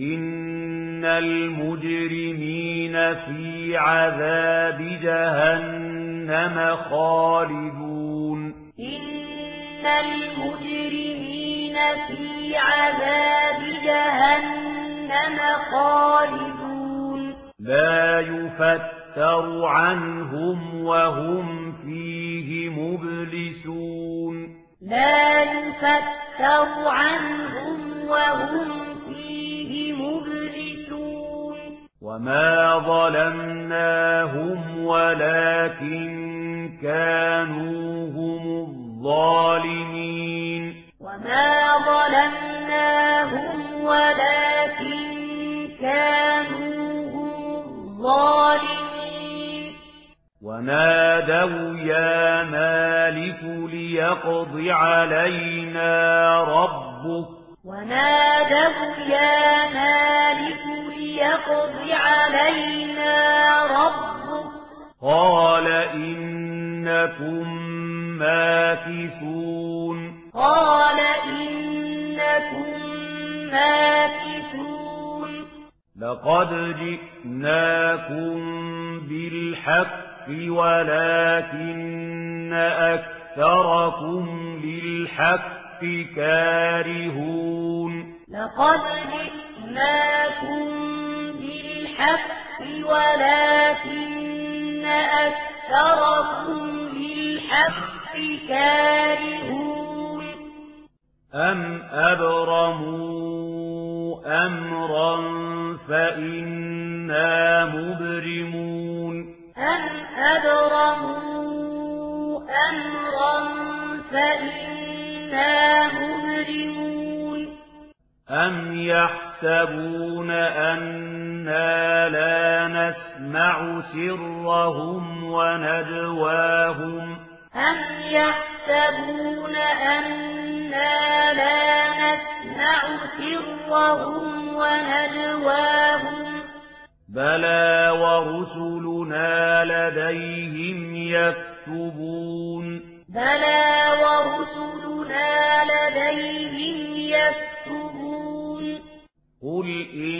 إن المجرمين في عذاب جهنم خالدون إن المجرمين في عذاب جهنم خالدون لا يفتر عنهم وهم فيه مبلسون لا يفتر عنهم وهم وما ظلمناهم ولكن كانوا هم الظالمين وما ظلمناهم ولكن كانوا هم الظالمين ونادوا يا مالك ليقض علينا ربك ونادوا يا مالك يقضي علينا ربك. قال إنكم ماكثون. قال إنكم ماكثون. لقد جئناكم بالحق ولكن أكثركم للحق كارهون. لقد جئناكم بالحق ولكن أكثرهم بالحق كارهون. أم أبرموا أمرا فإنا مبرمون. أم أبرموا أمرا فإنا مبرمون. أم يحسبون أنا يسمع سرهم ونجواهم أم يحسبون أنا لا نسمع سرهم ونجواهم بلى ورسلنا لديهم يكتبون بلى ورسلنا لديهم يكتبون قل إن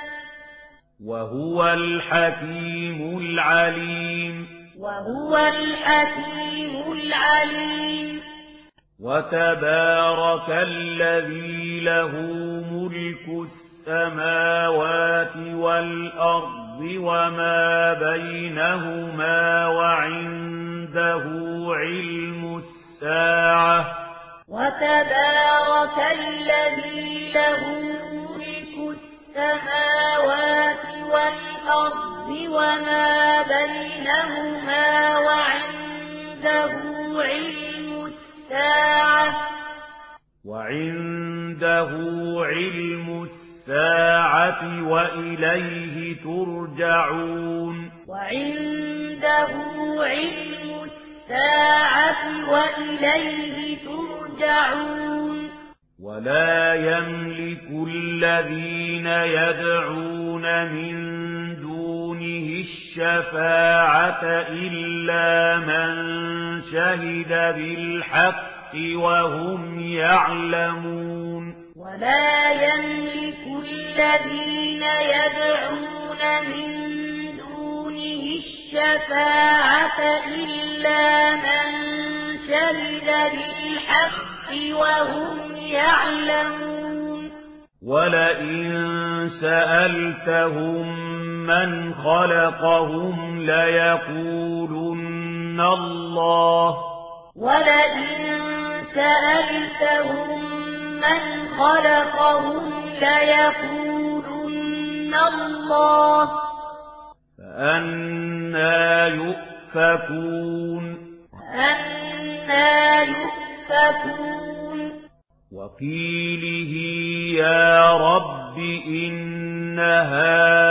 وهو الحكيم العليم وهو الحكيم العليم وتبارك الذي له ملك السماوات والأرض وما بينهما وعنده علم الساعة وتبارك الذي له ملك السماوات الأرض وما بينهما وعنده علم الساعة. وعنده علم الساعة وإليه ترجعون. وعنده علم الساعة وإليه ترجعون. ولا يملك الذين يدعون من فيه الشفاعة إلا من شهد بالحق وهم يعلمون ولا يملك الذين يدعون من دونه الشفاعة إلا من شهد بالحق وهم يعلمون ولئن سألتهم مَنْ خَلَقَهُمْ لَيَقُولُنَّ اللَّهُ وَلَئِنْ سَأَلْتَهُمْ مَنْ خَلَقَهُمْ لَيَقُولُنَّ اللَّهُ فَأَنَّى يُؤْفَكُونَ فَأَنَّى يُؤْفَكُونَ وَقِيلِهِ يَا رَبِّ إِنَّ هَذَا